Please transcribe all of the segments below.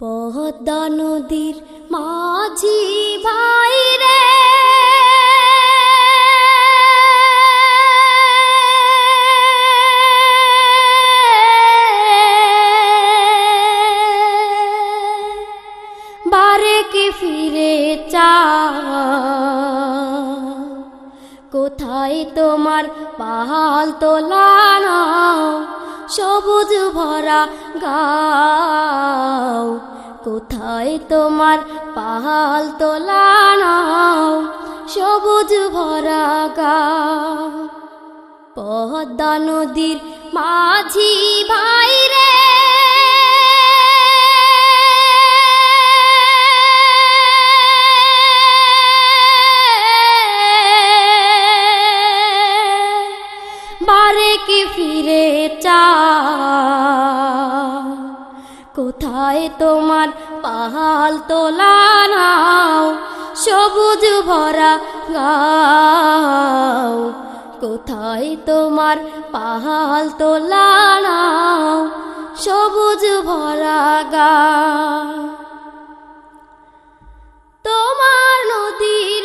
পদ্মা নদীর মাঝি ভাই রে। বারে কি ফিরে চা? কোথায় তোমার পাহাল তোলানো সবুজ ভরা গাও। কোথায় তোমার পাহাল তোলা নাও? সবুজ ভরা গাও। পদ্মা নদীর মাঝি ভাই রে বারে কি ফিরে চা? কোথায় তোমার পাহাল তোলানাও সবুজ ভরা গাও। কোথায় তোমার পাহাল তোলানাও সবুজ ভরা গাও। তোমার নদীর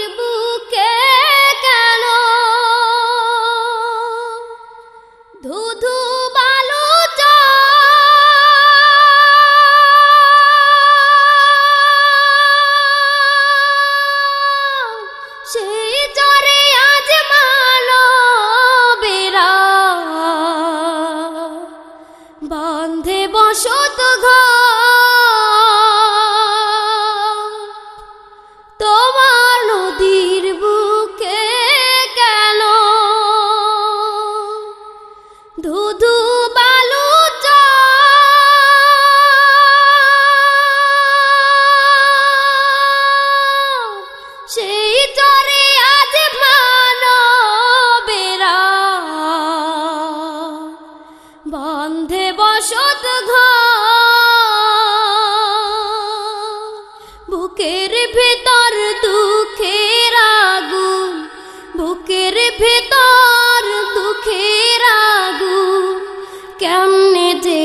সেই চরে আজ মানবেরা। বন্ধে বসত বুকের ভেতর দুঃখের আগুন। বুকের ভেতর দুঃখের আগুন। কেমনে যে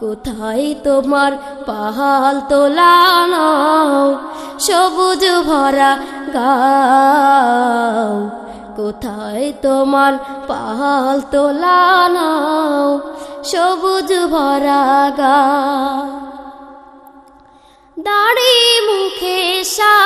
কোথায় তোমার পাহাল তোলানো, সবুজ ভরা গাও। কোথায় তোমার পাহাল তোলানো, সবুজ ভরা গা দাড়ি মুখে সারি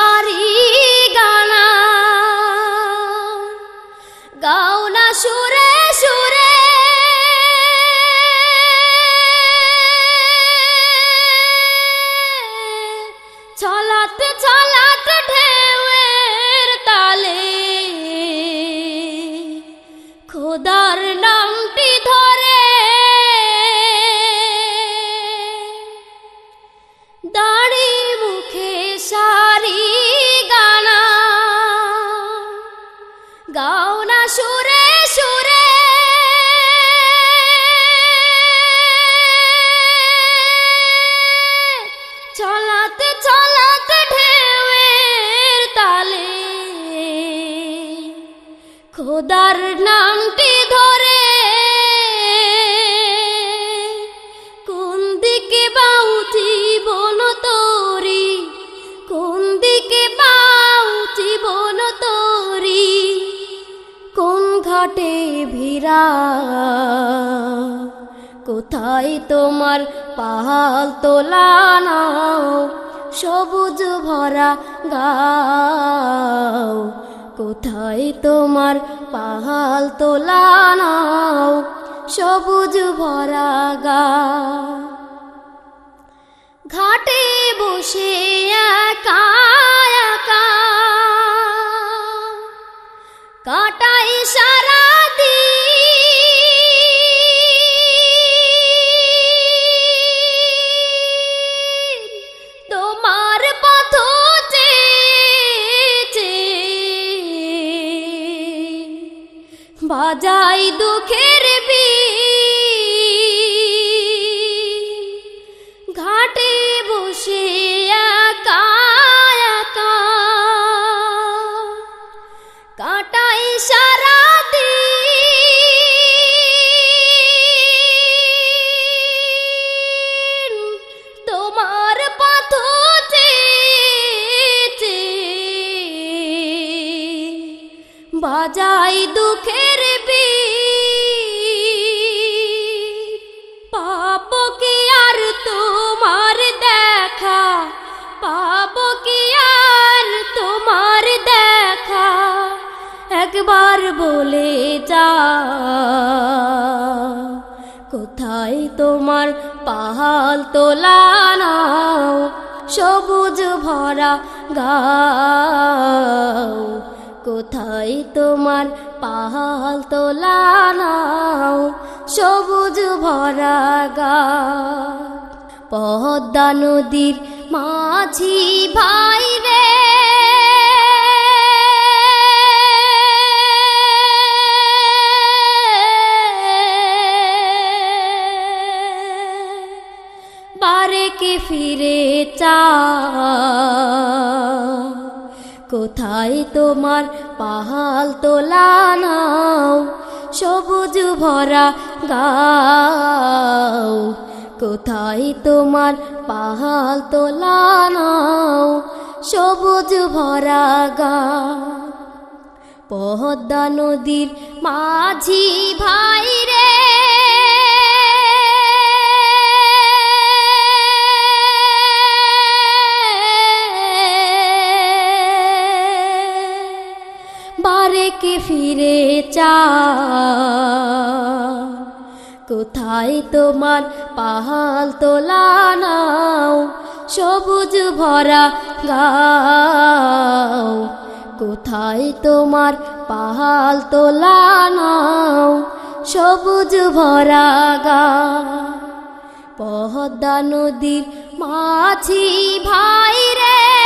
ভিড়া। কোথায় তোমার পাহাল তোলানাও সবুজ ভরা গাও। কোথায় তোমার পাহাল তোলানাও সবুজ ভরা গা ঘাটে বসে একা। কাটাই সারা বাজাই দুঃখের বি ঘাটে বসে বাজাই দুঃখের বি পাব কি আর তোমার দেখা? পাব কি আর তোমার দেখা? একবার বলে যা। কোথায় তোমার পাহাল তোলানাও সবুজ ভরা গাও। কোথায় তোমার পাহাল তোলা নাও? সবুজ ভরা গা পদ্মা নদীর মাঝি ভাই রে। বারে কে ফিরে চা কোথায় তোমার পাহাল তোলা নাও? সবুজ ভরা গাও। কোথায় তোমার পাহাল তোলা নাও? সবুজ ভরা গা পদ্মা নদীর মাঝি ভাই রে কোথায় তোমার পাহাল তোলা নাও, সবুজ ভরা গাও। কোথায় তোমার পাহাল তোলা নাও, সবুজ ভরা গা পদ্মা নদীর মাছি ভাই রে